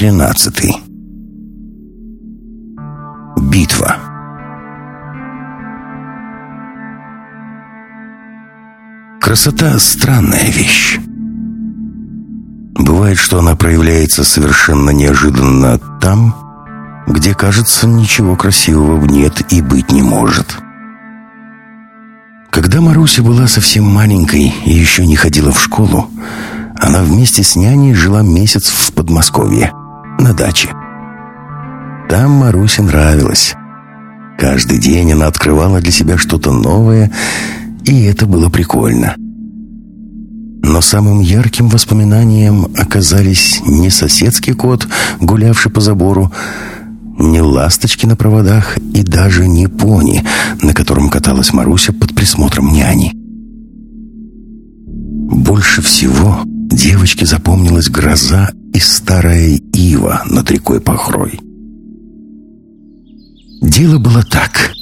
Эпизод 13. Битва. Красота — странная вещь. Бывает, что она проявляется совершенно неожиданно там, где, кажется, ничего красивого нет и быть не может. Когда Маруся была совсем маленькой и еще не ходила в школу, она вместе с няней жила месяц в Подмосковье, на даче. Там Марусе нравилось. Каждый день она открывала для себя что-то новое, и это было прикольно. Но самым ярким воспоминанием оказались не соседский кот, гулявший по забору, не ласточки на проводах и даже не пони, на котором каталась Маруся под присмотром няни. Больше всего девочке запомнилась гроза и старая ива над рекой Похрой. Дело было так.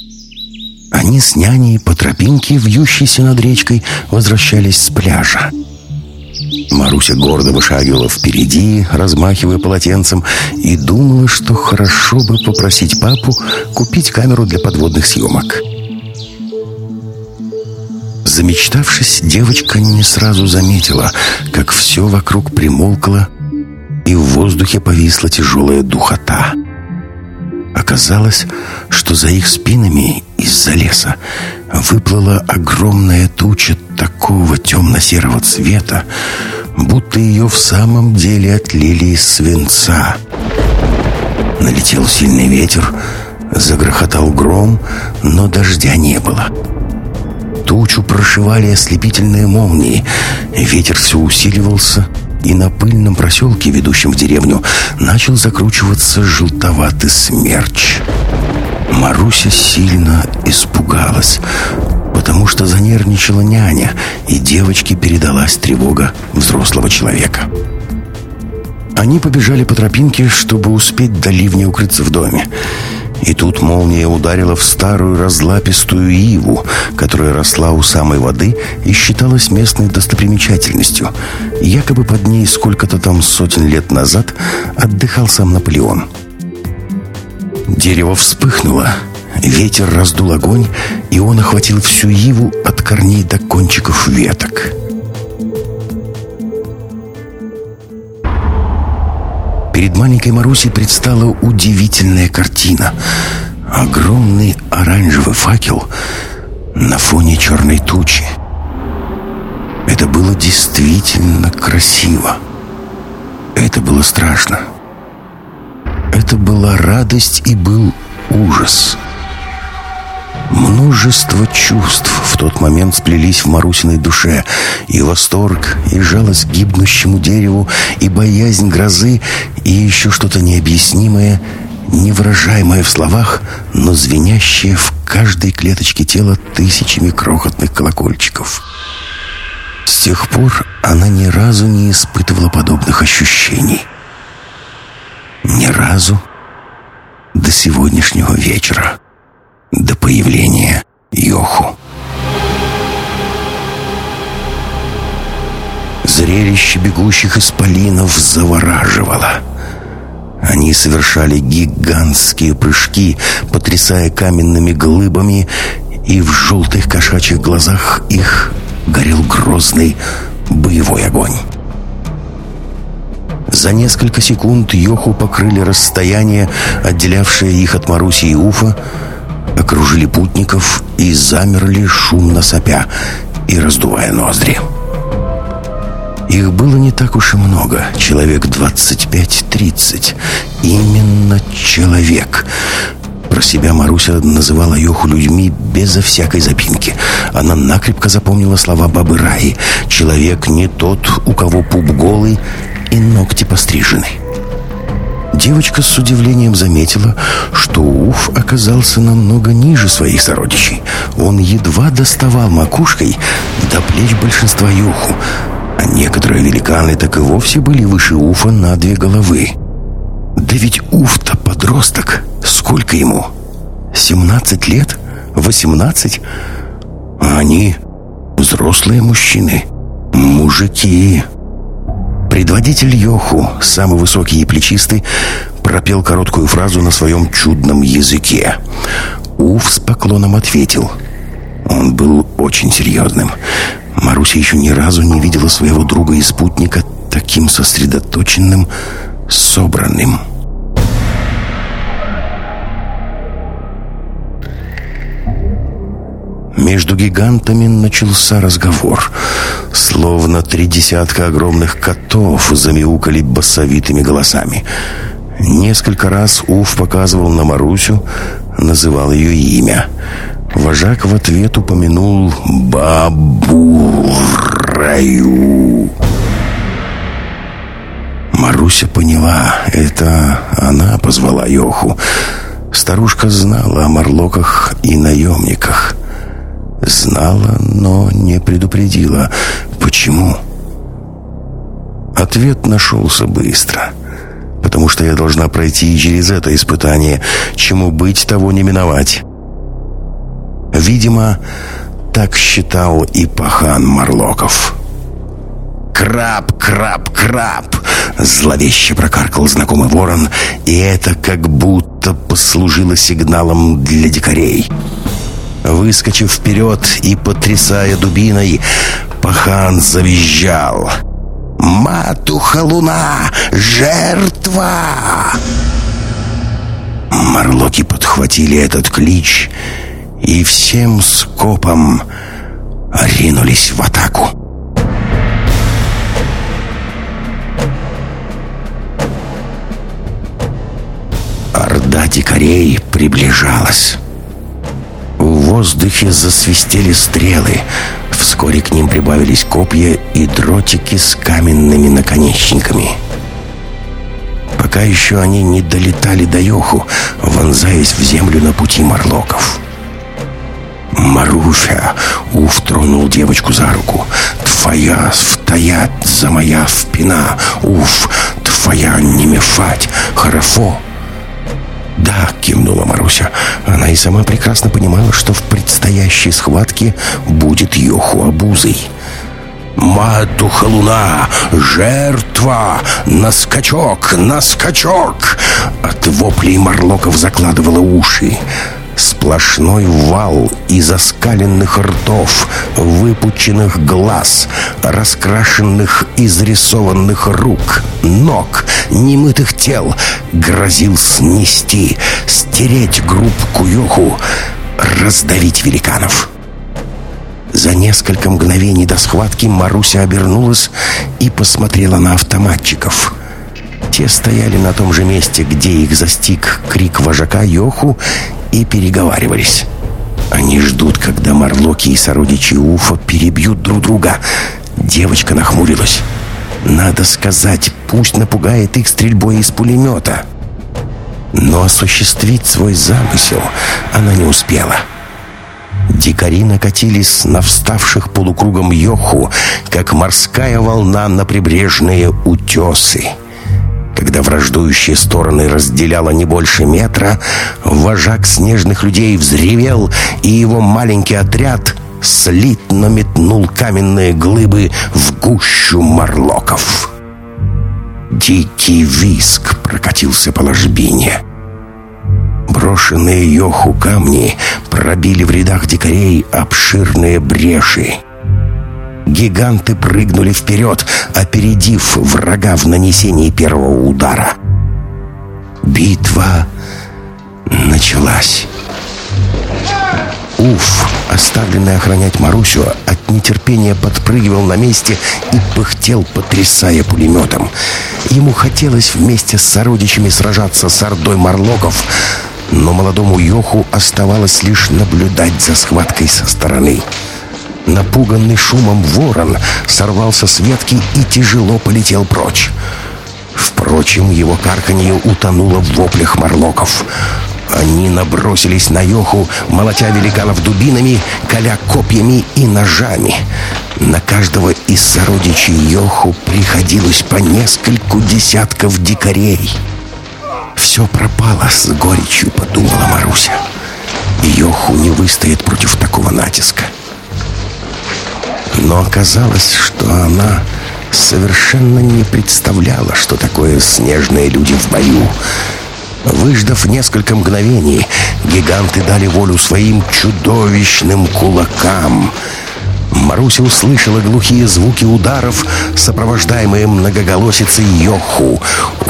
Они с няней по тропинке, вьющейся над речкой, возвращались с пляжа. Маруся гордо вышагивала впереди, размахивая полотенцем, и думала, что хорошо бы попросить папу купить камеру для подводных съемок. Замечтавшись, девочка не сразу заметила, как все вокруг примолкло, и в воздухе повисла тяжелая духота. Оказалось, что за их спинами из-за леса выплыла огромная туча такого темно-серого цвета, будто ее в самом деле отлили из свинца. Налетел сильный ветер, загрохотал гром, но дождя не было. Тучу прошивали ослепительные молнии. Ветер все усиливался, и на пыльном проселке, ведущем в деревню, начал закручиваться желтоватый смерч. Маруся сильно испугалась, потому что занервничала няня, и девочке передалась тревога взрослого человека. Они побежали по тропинке, чтобы успеть до ливня укрыться в доме. И тут молния ударила в старую разлапистую иву, которая росла у самой воды и считалась местной достопримечательностью. Якобы под ней сколько-то там сотен лет назад отдыхал сам Наполеон. Дерево вспыхнуло, ветер раздул огонь, и он охватил всю иву от корней до кончиков веток. Перед маленькой Марусей предстала удивительная картина. Огромный оранжевый факел на фоне черной тучи. Это было действительно красиво. Это было страшно. Это была радость и был ужас. Множество чувств в тот момент сплелись в Марусиной душе. И восторг, и жалость к гибнущему дереву, и боязнь грозы, и еще что-то необъяснимое, невыражаемое в словах, но звенящее в каждой клеточке тела тысячами крохотных колокольчиков. С тех пор она ни разу не испытывала подобных ощущений. Ни разу до сегодняшнего вечера до появления Йоху. Зрелище бегущих исполинов завораживало. Они совершали гигантские прыжки, потрясая каменными глыбами, и в желтых кошачьих глазах их горел грозный боевой огонь. За несколько секунд Йоху покрыли расстояние, отделявшее их от Маруси и Уфа, окружили путников и замерли, шумно сопя и раздувая ноздри. Их было не так уж и много, человек 25-30. Именно человек. Про себя Маруся называла Йоху людьми безо всякой запинки. Она накрепко запомнила слова бабы Раи. «Человек не тот, у кого пуп голый и ногти пострижены». Девочка с удивлением заметила, что Уф оказался намного ниже своих сородичей. Он едва доставал макушкой до плеч большинства юху, а некоторые великаны так и вовсе были выше Уфа на две головы. Да ведь Уф-то подросток. Сколько ему? 17 лет? 18? А они взрослые мужчины. Мужики. Предводитель Йоху, самый высокий и плечистый, пропел короткую фразу на своем чудном языке. Уф с поклоном ответил. Он был очень серьезным. Маруся еще ни разу не видела своего друга и спутника таким сосредоточенным, собранным. Между гигантами начался разговор. Словно три десятка огромных котов замяукали басовитыми голосами. Несколько раз Уф показывал на Марусю, называл ее имя. Вожак в ответ упомянул «Бабураю». Маруся поняла, это она позвала Йоху. Старушка знала о морлоках и наемниках. Знала, но не предупредила. Почему? Ответ нашелся быстро. Потому что я должна пройти через это испытание. Чему быть, того не миновать. Видимо, так считал и пахан Марлоков. «Краб, краб, краб!» Зловеще прокаркал знакомый ворон, и это как будто послужило сигналом для дикарей. Выскочив вперед и потрясая дубиной, пахан завизжал. «Матуха луна! Жертва!» Марлоки подхватили этот клич и всем скопом ринулись в атаку. Орда дикарей приближалась. Воздухе засвистели стрелы. Вскоре к ним прибавились копья и дротики с каменными наконечниками. Пока еще они не долетали до Йоху, вонзаясь в землю на пути морлоков. «Маруфя!» — Уф тронул девочку за руку. «Твоя втаят за моя спина! Уф! Твоя не мефать! Хорошо!» «Да», — кивнула Маруся. Она и сама прекрасно понимала, что в предстоящей схватке будет Йоху обузой. «Матуха луна! Жертва! На скачок! На скачок!» От воплей Марлоков закладывала уши. Сплошной вал из оскаленных ртов, выпученных глаз, раскрашенных изрисованных рук, ног, немытых тел грозил снести, стереть группку Йоху, раздавить великанов. За несколько мгновений до схватки Маруся обернулась и посмотрела на автоматчиков. Те стояли на том же месте, где их застиг крик вожака Йоху и переговаривались. Они ждут, когда Марлоки и сородичи Уфа перебьют друг друга. Девочка нахмурилась. Надо сказать, пусть напугает их стрельбой из пулемета. Но осуществить свой замысел она не успела. Дикари накатились на вставших полукругом Йоху, как морская волна на прибрежные утесы. Когда враждующие стороны разделяло не больше метра, вожак снежных людей взревел, и его маленький отряд слитно метнул каменные глыбы в гущу морлоков. Дикий виск прокатился по ложбине. Брошенные йоху камни пробили в рядах дикарей обширные бреши. Гиганты прыгнули вперед, опередив врага в нанесении первого удара. Битва началась. Уф, оставленный охранять Марусю, от нетерпения подпрыгивал на месте и пыхтел, потрясая пулеметом. Ему хотелось вместе с сородичами сражаться с ордой Марлоков, но молодому Йоху оставалось лишь наблюдать за схваткой со стороны. Напуганный шумом ворон сорвался с ветки и тяжело полетел прочь. Впрочем, его карканье утонуло в воплях морлоков. Они набросились на Йоху, молотя великанов дубинами, коля копьями и ножами. На каждого из сородичей Йоху приходилось по нескольку десятков дикарей. «Все пропало с горечью», — подумала Маруся. «Йоху не выстоит против такого натиска». Но оказалось, что она совершенно не представляла, что такое снежные люди в бою. Выждав несколько мгновений, гиганты дали волю своим чудовищным кулакам. Маруся услышала глухие звуки ударов, сопровождаемые многоголосицей Йоху.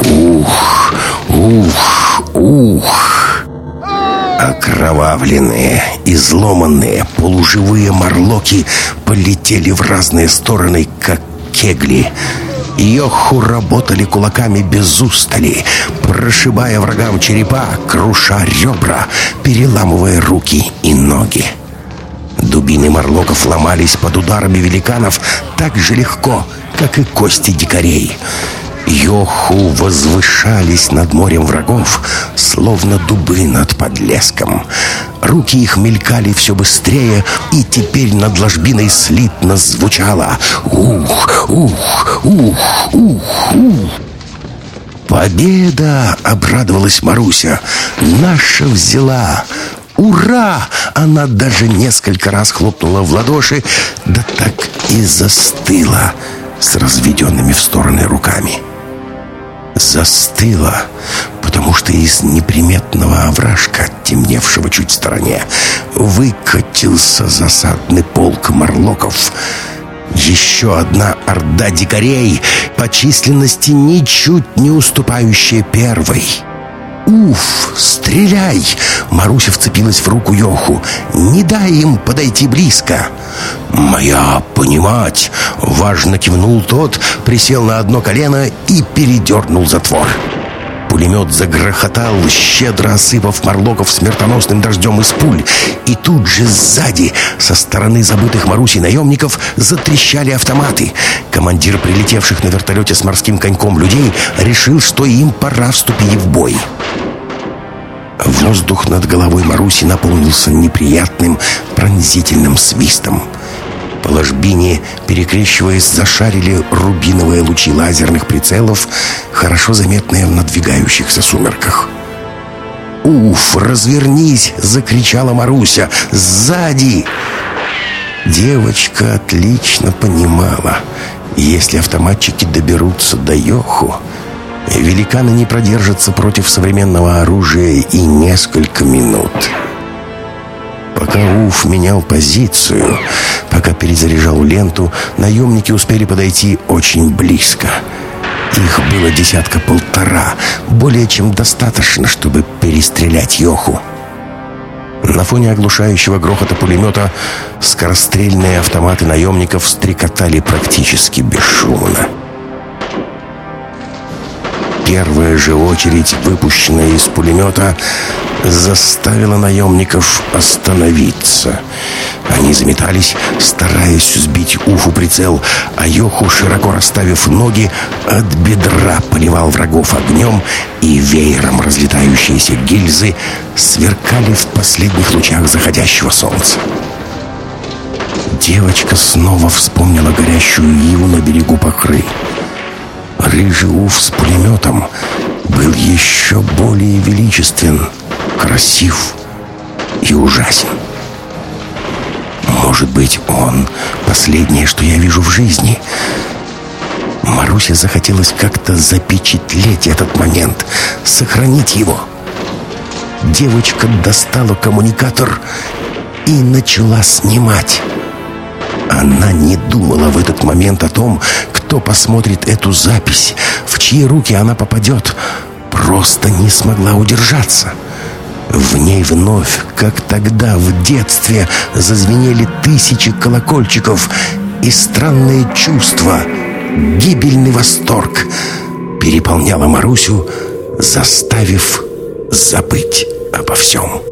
Ух, ух, ух. Окровавленные, изломанные, полуживые морлоки полетели в разные стороны, как кегли. Йоху работали кулаками без устали, прошибая врагам черепа, круша ребра, переламывая руки и ноги. Дубины морлоков ломались под ударами великанов так же легко, как и кости дикарей. Йоху возвышались над морем врагов, словно дубы над подлеском. Руки их мелькали все быстрее, и теперь над ложбиной слитно звучало «Ух! Ух! Ух! Ух! Ух!» «Победа!» — обрадовалась Маруся. «Наша взяла! «Ура!» Она даже несколько раз хлопнула в ладоши, да так и застыла с разведенными в стороны руками. Застыла, потому что из неприметного овражка, темневшего чуть в стороне, выкатился засадный полк морлоков — еще одна орда дикарей, по численности ничуть не уступающая первой. «Уф! Стреляй!» Маруся вцепилась в руку Йоху. «Не дай им подойти близко!» «Моя понимать!» Важно кивнул тот, присел на одно колено и передернул затвор. Пулемет загрохотал, щедро осыпав Марлоков смертоносным дождем из пуль. И тут же сзади, со стороны забытых Марусей наемников, затрещали автоматы. Командир прилетевших на вертолете с морским коньком людей решил, что им пора вступить в бой. Воздух над головой Маруси наполнился неприятным пронзительным свистом. Ложбине, перекрещиваясь, зашарили рубиновые лучи лазерных прицелов, хорошо заметные в надвигающихся сумерках. «Уф, развернись!» — закричала Маруся. «Сзади!» Девочка отлично понимала, если автоматчики доберутся до Йоху, великаны не продержатся против современного оружия и несколько минут. Пока Уф менял позицию, пока перезаряжал ленту, наемники успели подойти очень близко. Их было десятка-полтора, более чем достаточно, чтобы перестрелять Йоху. На фоне оглушающего грохота пулемета скорострельные автоматы наемников стрекотали практически бесшумно. Первая же очередь, выпущенная из пулемета, заставила наемников остановиться. Они заметались, стараясь сбить Уфу прицел, а Йоху, широко расставив ноги, от бедра поливал врагов огнем, и веером разлетающиеся гильзы сверкали в последних лучах заходящего солнца. Девочка снова вспомнила горящую иву на берегу Покры. Рыжий Уф с пулеметом был еще более величествен, красив и ужасен. Может быть, он последнее, что я вижу в жизни. Марусе захотелось как-то запечатлеть этот момент, сохранить его. Девочка достала коммуникатор и начала снимать. Она не думала в этот момент о том, кто посмотрит эту запись, в чьи руки она попадет. Просто не смогла удержаться. В ней вновь, как тогда, в детстве, зазвенели тысячи колокольчиков, и странное чувство, гибельный восторг переполняло Марусю, заставив забыть обо всем.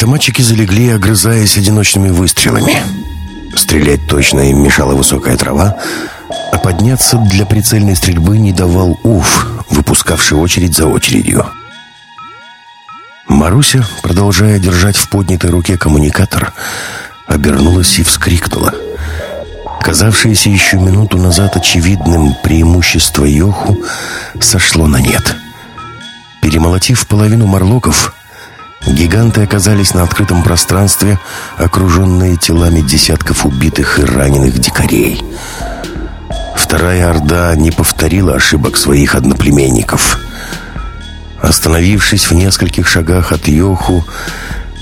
Автоматчики залегли, огрызаясь одиночными выстрелами. Стрелять точно им мешала высокая трава, а подняться для прицельной стрельбы не давал Уф, выпускавший очередь за очередью. Маруся, продолжая держать в поднятой руке коммуникатор, обернулась и вскрикнула. Казавшееся еще минуту назад очевидным преимущество Йоху сошло на нет. Перемолотив половину морлоков, гиганты оказались на открытом пространстве, окруженные телами десятков убитых и раненых дикарей. Вторая Орда не повторила ошибок своих одноплеменников – Остановившись в нескольких шагах от Йоху,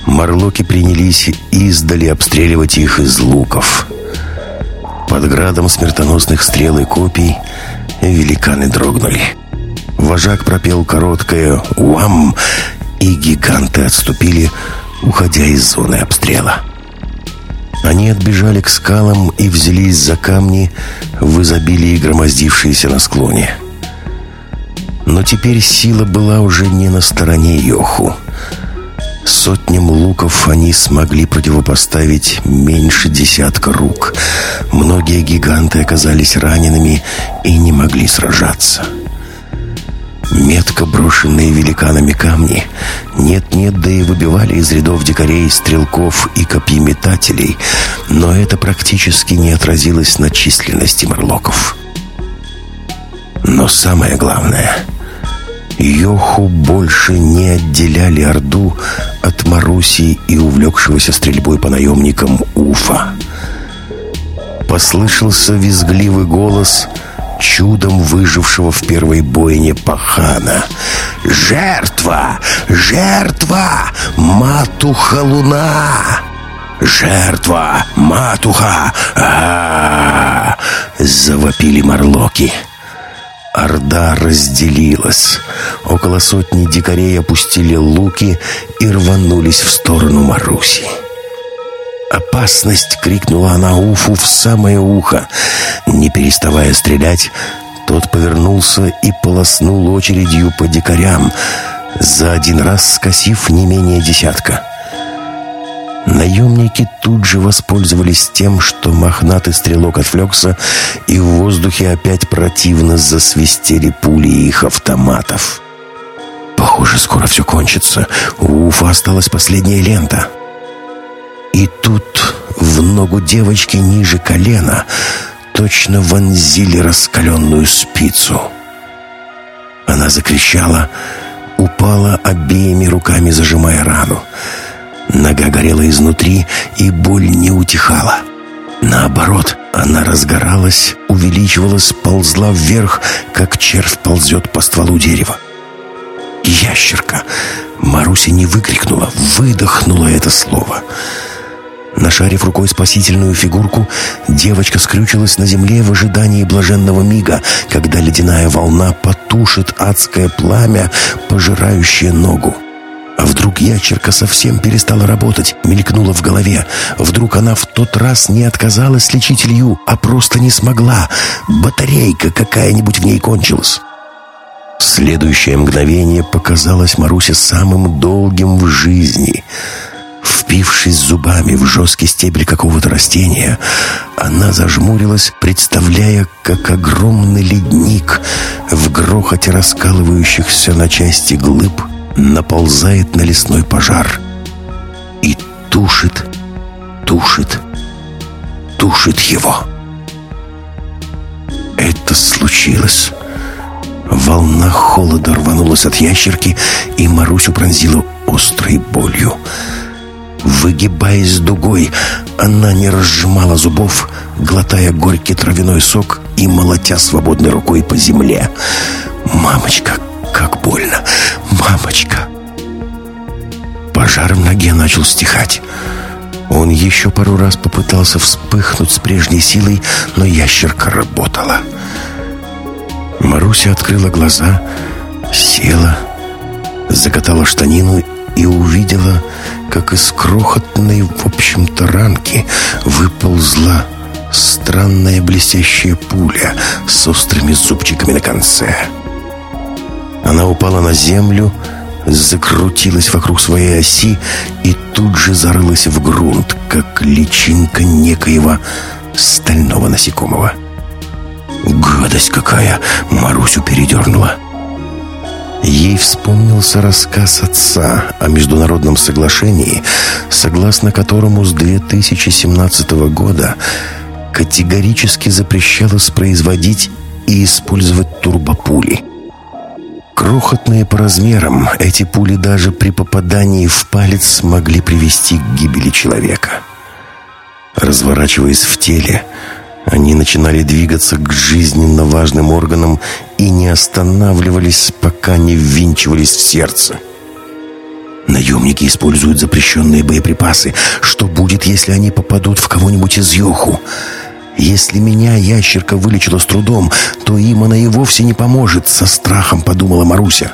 Марлоки принялись издали обстреливать их из луков. Под градом смертоносных стрел и копий великаны дрогнули. Вожак пропел короткое «Уам!» И гиганты отступили, уходя из зоны обстрела. Они отбежали к скалам и взялись за камни в изобилии громоздившиеся на склоне. Но теперь сила была уже не на стороне Йоху. Сотням луков они смогли противопоставить меньше десятка рук. Многие гиганты оказались ранеными и не могли сражаться. Метко брошенные великанами камни нет-нет, да и выбивали из рядов дикарей, стрелков и копьеметателей, но это практически не отразилось на численности морлоков. Но самое главное — Йоху больше не отделяли Орду от Маруси и увлекшегося стрельбой по наемникам Уфа. Послышался визгливый голос чудом выжившего в первой бойне пахана. «Жертва! Жертва! Матуха Луна!» «Жертва! Матуха!» Завопили морлоки. Орда разделилась. Около сотни дикарей опустили луки и рванулись в сторону Маруси. «Опасность!» — крикнула она Уфу в самое ухо. Не переставая стрелять, тот повернулся и полоснул очередью по дикарям, за один раз скосив не менее десятка. Наемники тут же воспользовались тем, что мохнатый стрелок отвлекся, и в воздухе опять противно засвистели пули их автоматов. Похоже, скоро все кончится. У Уфа осталась последняя лента. И тут в ногу девочки ниже колена точно вонзили раскаленную спицу. Она закричала, упала обеими руками, зажимая рану. Нога горела изнутри, и боль не утихала. Наоборот, она разгоралась, увеличивалась, ползла вверх, как червь ползет по стволу дерева. «Ящерка!» Маруся не выкрикнула, выдохнула это слово. Нашарив рукой спасительную фигурку, девочка скрючилась на земле в ожидании блаженного мига, когда ледяная волна потушит адское пламя, пожирающее ногу. А вдруг ящерка совсем перестала работать, мелькнула в голове. Вдруг она в тот раз не отказалась лечить Илью, а просто не смогла. Батарейка какая-нибудь в ней кончилась. Следующее мгновение показалось Марусе самым долгим в жизни. Впившись зубами в жесткий стебель какого-то растения, она зажмурилась, представляя, как огромный ледник в грохоте раскалывающихся на части глыб наползает на лесной пожар и тушит, тушит, тушит его. Это случилось. Волна холода рванулась от ящерки, и Марусю пронзила острой болью. Выгибаясь дугой, она не разжимала зубов, глотая горький травяной сок и молотя свободной рукой по земле. «Мамочка, как больно! Мамочка!» Пожар в ноге начал стихать. Он еще пару раз попытался вспыхнуть с прежней силой, но ящерка работала. Маруся открыла глаза, села, закатала штанину и увидела, как из крохотной, в общем-то, ранки выползла странная блестящая пуля с острыми зубчиками на конце. Она упала на землю, закрутилась вокруг своей оси и тут же зарылась в грунт, как личинка некоего стального насекомого. «Гадость какая!» — Марусю передернула. Ей вспомнился рассказ отца о международном соглашении, согласно которому с 2017 года категорически запрещалось производить и использовать турбопули. Крохотные по размерам, эти пули даже при попадании в палец могли привести к гибели человека. Разворачиваясь в теле, они начинали двигаться к жизненно важным органам и не останавливались, пока не ввинчивались в сердце. Наемники используют запрещенные боеприпасы. Что будет, если они попадут в кого-нибудь из Йоху? Если меня ящерка вылечила с трудом, то им она и вовсе не поможет, со страхом подумала Маруся.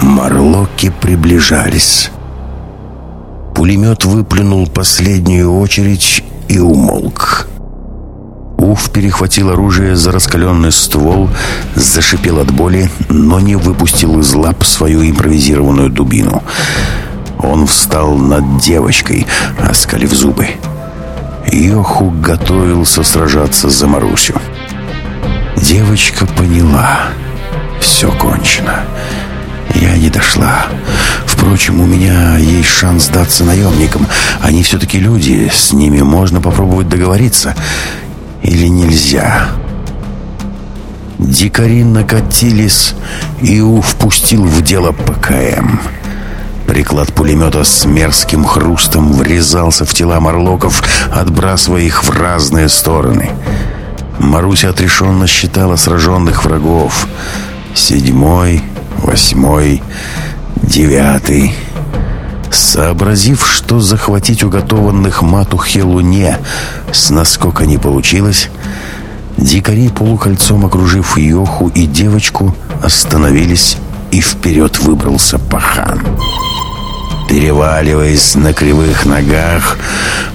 Марлоки приближались. Пулемет выплюнул последнюю очередь и умолк. Уф перехватил оружие за раскаленный ствол, зашипел от боли, но не выпустил из лап свою импровизированную дубину. Он встал над девочкой, оскалив зубы. Йоху готовился сражаться за Марусю. Девочка поняла. Все кончено. Я не дошла. Впрочем, у меня есть шанс сдаться наемникам. Они все-таки люди, с ними можно попробовать договориться. Или нельзя? Дикари накатились, и У впустил в дело ПКМ. Приклад пулемета с мерзким хрустом врезался в тела морлоков, отбрасывая их в разные стороны. Маруся отрешенно считала сраженных врагов. Седьмой, восьмой, девятый. Сообразив, что захватить уготованных матухе луне с наскока не получилось, дикари, полукольцом окружив Йоху и девочку, остановились, и вперед выбрался пахан. Переваливаясь на кривых ногах,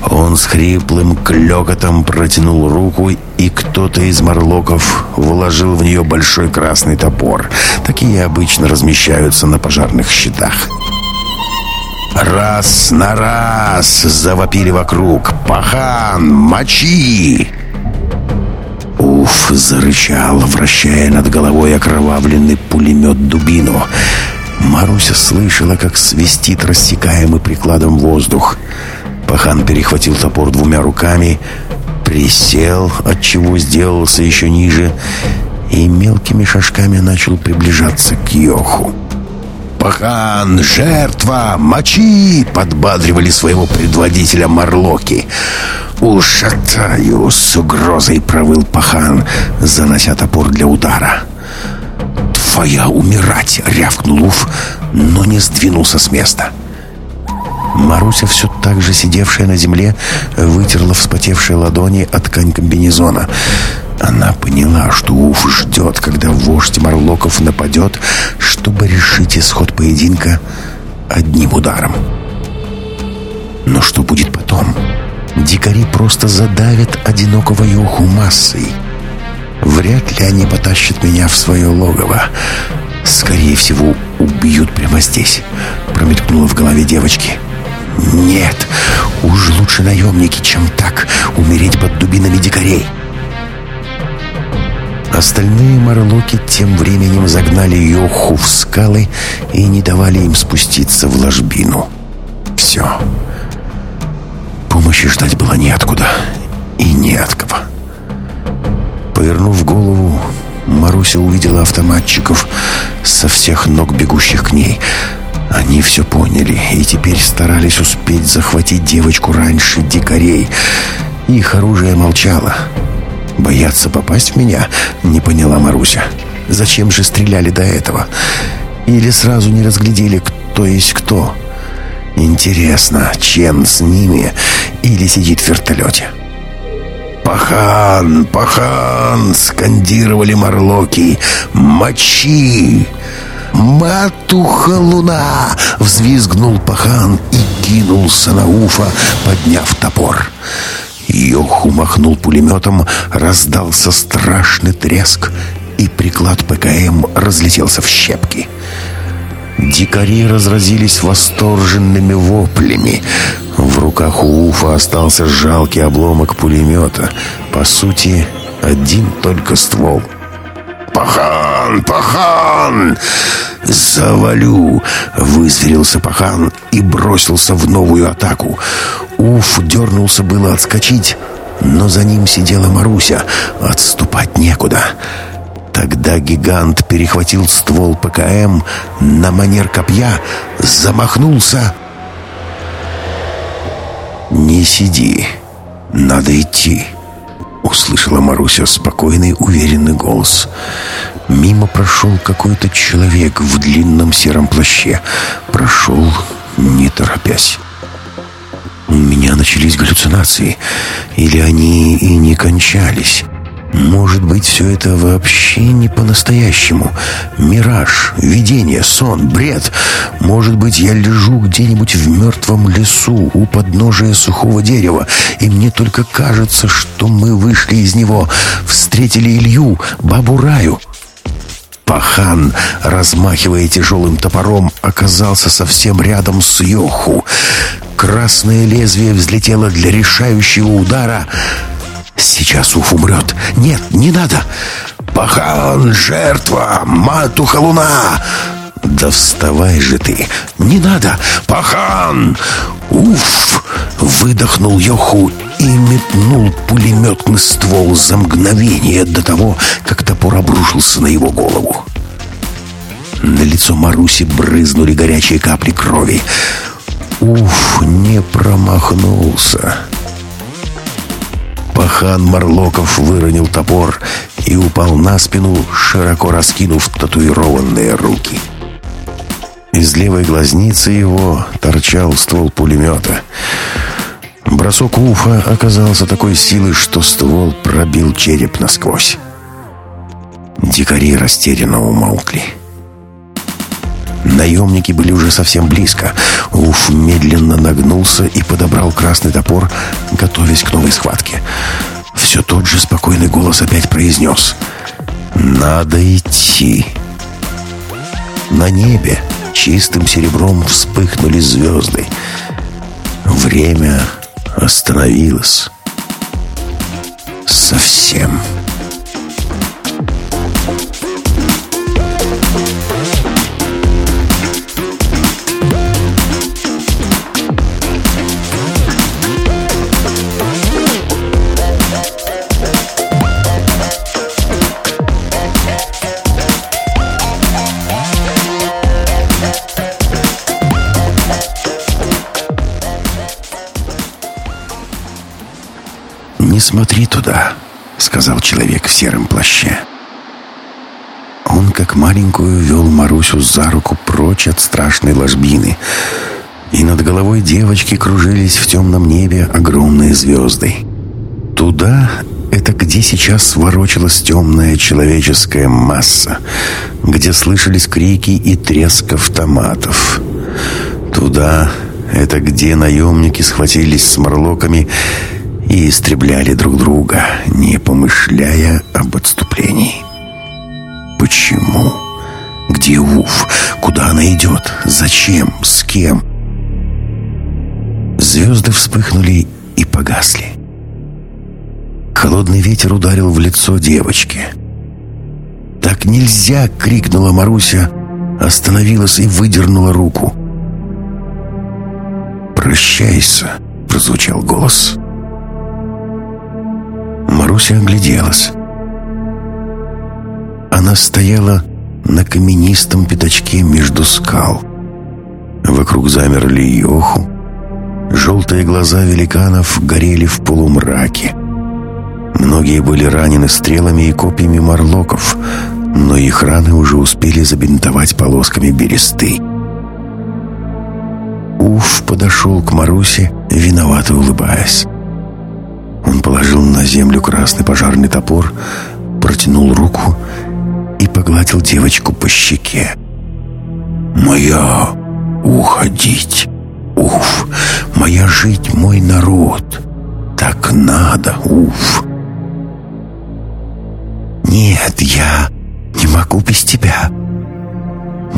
он с хриплым клёкотом протянул руку, и кто-то из морлоков вложил в нее большой красный топор. Такие обычно размещаются на пожарных щитах. «Раз на раз!» — завопили вокруг. «Пахан, мочи!» Уф зарычал, вращая над головой окровавленный пулемет дубину. Маруся слышала, как свистит рассекаемый прикладом воздух. Пахан перехватил топор двумя руками, присел, отчего сделался еще ниже, и мелкими шажками начал приближаться к Йоху. «Пахан! Жертва! Мочи!» — подбадривали своего предводителя Марлоки. «Ушатаю!» — с угрозой провыл Пахан, занося топор для удара. «Твоя умирать!» — рявкнул Уф, но не сдвинулся с места. Маруся, все так же сидевшая на земле, вытерла вспотевшие ладони от ткань комбинезона. Она поняла, что Уф ждет, когда вождь Марлоков нападет, чтобы решить исход поединка одним ударом. Но что будет потом? Дикари просто задавят одинокого Йоху массой. Вряд ли они потащат меня в свое логово. Скорее всего, убьют прямо здесь, промелькнуло в голове девочки. Нет, уж лучше наемники, чем так умереть под дубинами дикарей. Остальные марлоки тем временем загнали Йоху в скалы и не давали им спуститься в ложбину. Все. Помощи ждать было неоткуда и не от кого. Повернув голову, Маруся увидела автоматчиков со всех ног бегущих к ней. Они все поняли и теперь старались успеть захватить девочку раньше дикарей. Их оружие молчало. «Боятся попасть в меня?» — не поняла Маруся. «Зачем же стреляли до этого? Или сразу не разглядели, кто есть кто? Интересно, Чен с ними или сидит в вертолете?» «Пахан! Пахан!» — скандировали морлоки. «Мочи!» «Матуха луна!» — взвизгнул пахан и кинулся на уфа, подняв топор. Йоху махнул пулеметом, раздался страшный треск, и приклад ПКМ разлетелся в щепки. Дикари разразились восторженными воплями. Руках у Уфа остался жалкий обломок пулемета. По сути, один только ствол. «Пахан! Пахан!» «Завалю!» — вызверился Пахан и бросился в новую атаку. Уф дернулся было отскочить, но за ним сидела Маруся. Отступать некуда. Тогда гигант перехватил ствол ПКМ на манер копья, замахнулся. «Не сиди, надо идти», — услышала Маруся спокойный, уверенный голос. Мимо прошел какой-то человек в длинном сером плаще. Прошел, не торопясь. У меня начались галлюцинации. Или они и не кончались. Может быть, все это вообще не по-настоящему. Мираж, видение, сон, бред. Может быть, я лежу где-нибудь в мертвом лесу у подножия сухого дерева, и мне только кажется, что мы вышли из него, встретили Илью, бабу Раю. Пахан, размахивая тяжелым топором, оказался совсем рядом с Йоху. Красное лезвие взлетело для решающего удара — Сейчас Уф умрет. Нет, не надо. Пахан, жертва, матуха луна. Да вставай же ты. Не надо. Пахан. Уф. Выдохнул Йоху и метнул пулеметный ствол за мгновение до того, как топор обрушился на его голову. На лицо Маруси брызнули горячие капли крови. Уф, не промахнулся. Пахан Марлоков выронил топор и упал на спину, широко раскинув татуированные руки. Из левой глазницы его торчал ствол пулемета. Бросок уфа оказался такой силы, что ствол пробил череп насквозь. Дикари растерянно умолкли. Наемники были уже совсем близко. Уф медленно нагнулся и подобрал красный топор, готовясь к новой схватке. Все тот же спокойный голос опять произнес «Надо идти». На небе чистым серебром вспыхнули звезды. Время остановилось. Совсем. Смотри туда», — сказал человек в сером плаще. Он, как маленькую, вел Марусю за руку прочь от страшной ложбины, и над головой девочки кружились в темном небе огромные звезды. Туда — это где сейчас ворочалась темная человеческая масса, где слышались крики и треск автоматов. Туда — это где наемники схватились с морлоками и истребляли друг друга, не помышляя об отступлении. Почему? Где Уф? Куда она идет? Зачем? С кем? Звезды вспыхнули и погасли. Холодный ветер ударил в лицо девочки. «Так нельзя!» — крикнула Маруся, остановилась и выдернула руку. «Прощайся!» — прозвучал голос. Маруся огляделась. Она стояла на каменистом пятачке между скал. Вокруг замерли йоху. Желтые глаза великанов горели в полумраке. Многие были ранены стрелами и копьями морлоков, но их раны уже успели забинтовать полосками бересты. Уф подошел к Марусе, виновато улыбаясь. Он положил на землю красный пожарный топор, протянул руку и погладил девочку по щеке. «Моя уходить, уф, моя жить, мой народ, так надо, уф. Нет, я не могу без тебя.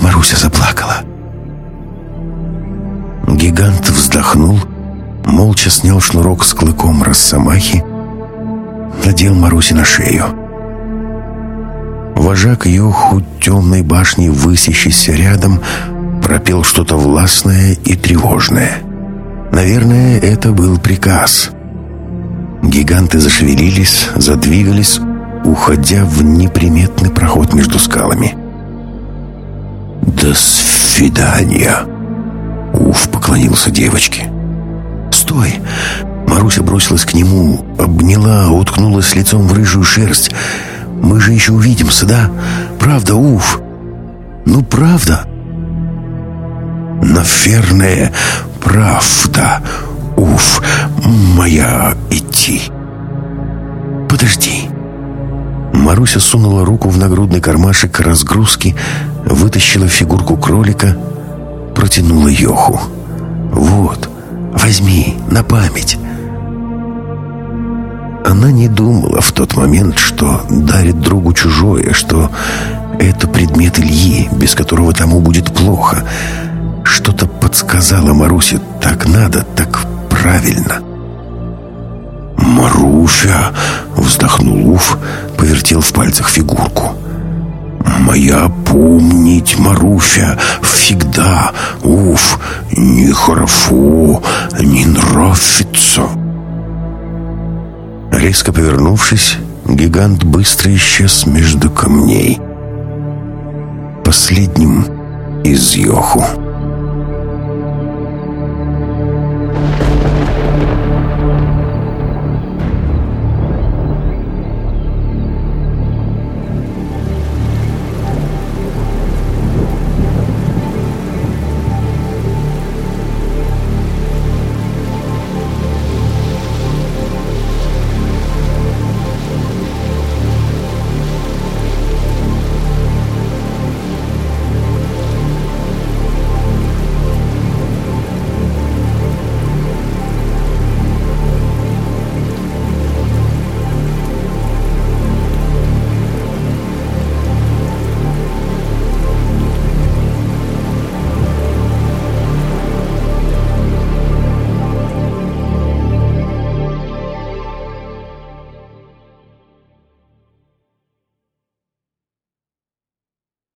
Маруся заплакала. Гигант вздохнул, молча снял шнурок с клыком росомахи, надел Маруси на шею. Вожак Йоху темной башни, высящийся рядом, пропел что-то властное и тревожное. Наверное, это был приказ. Гиганты зашевелились, задвигались, уходя в неприметный проход между скалами. «До свидания!» Уф поклонился девочке. «Стой!» Маруся бросилась к нему, обняла, уткнулась лицом в рыжую шерсть. «Мы же еще увидимся, да? Правда, Уф?» «Ну, правда?» «Наверное, правда, Уф, моя идти». «Подожди». Маруся сунула руку в нагрудный кармашек разгрузки, вытащила фигурку кролика, протянула Йоху. «Вот, возьми, на память». Она не думала в тот момент, что дарит другу чужое, что это предмет Ильи, без которого тому будет плохо. Что-то подсказала Марусе «так надо, так правильно». «Маруся!» — вздохнул Уф, повертел в пальцах фигурку. «Моя помнить, Маруся, всегда, уф, нехорошо, не нравится». Резко повернувшись, гигант быстро исчез между камней. Последним из Йоху.